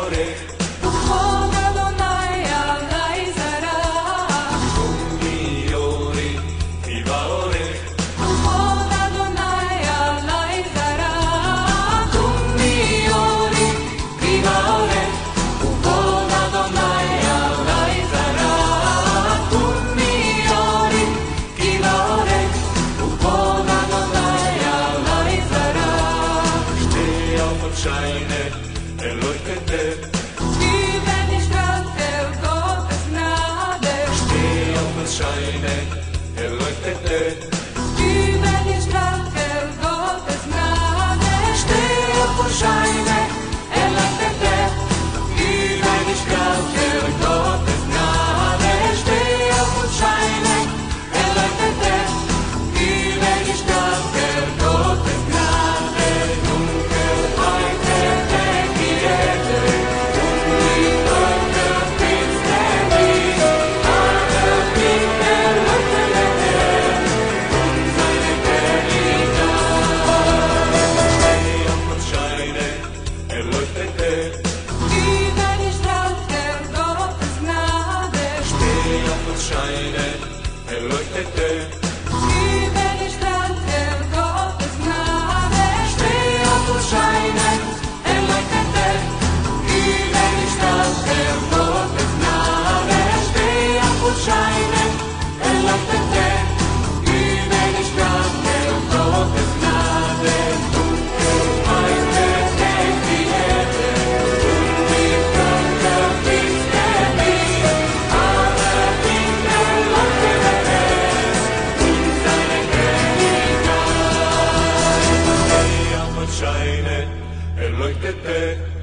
dolore. China. Ελαιόφυγε, τι μεν η στράφη, ο Γκο, τη γνάδε, τι ούτω σχάινε. Ελαιόφυγε, τι sunshine and looked at her. Scheinen, er lo que te